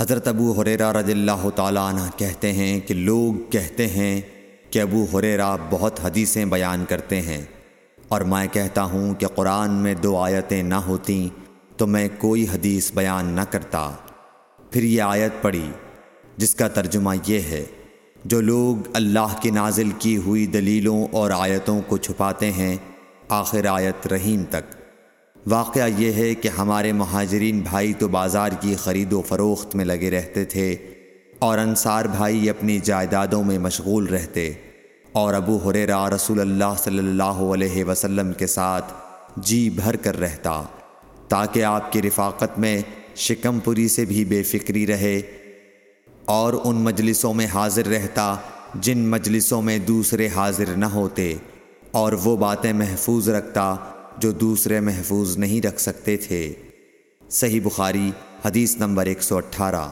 حضرت ابو حریرہ رضی اللہ تعالیٰ عنہ کہتے ہیں کہ لوگ کہتے ہیں کہ ابو حریرہ بہت حدیثیں بیان کرتے ہیں اور میں کہتا ہوں کہ قرآن میں دو آیتیں نہ ہوتیں تو میں کوئی حدیث بیان نہ کرتا۔ پھر یہ آیت پڑھی، جس کا ترجمہ یہ ہے، جو لوگ اللہ کی نازل کی ہوئی دلیلوں اور آیتوں کو چھپاتے ہیں، آخر آیت رحیم تک۔ واقعہ یہ ہے کہ ہمارے مہاجرین بھائی تو بازار کی خرید و فروخت میں لگے رہتے تھے اور انصار بھائی اپنی جائیدادوں میں مشغول رہتے اور ابو حریرہ رسول اللہ صلی اللہ علیہ وسلم کے ساتھ جی بھر کر رہتا تاکہ آپ کی رفاقت میں شکم پوری سے بھی بے فکری رہے اور ان مجلسوں میں حاضر رہتا جن مجلسوں میں دوسرے حاضر نہ ہوتے اور وہ باتیں محفوظ رکھتا جو دوسرے محفوظ نہیں رکھ سکتے تھے۔ صحیح بخاری حدیث نمبر ایک سو اٹھارہ۔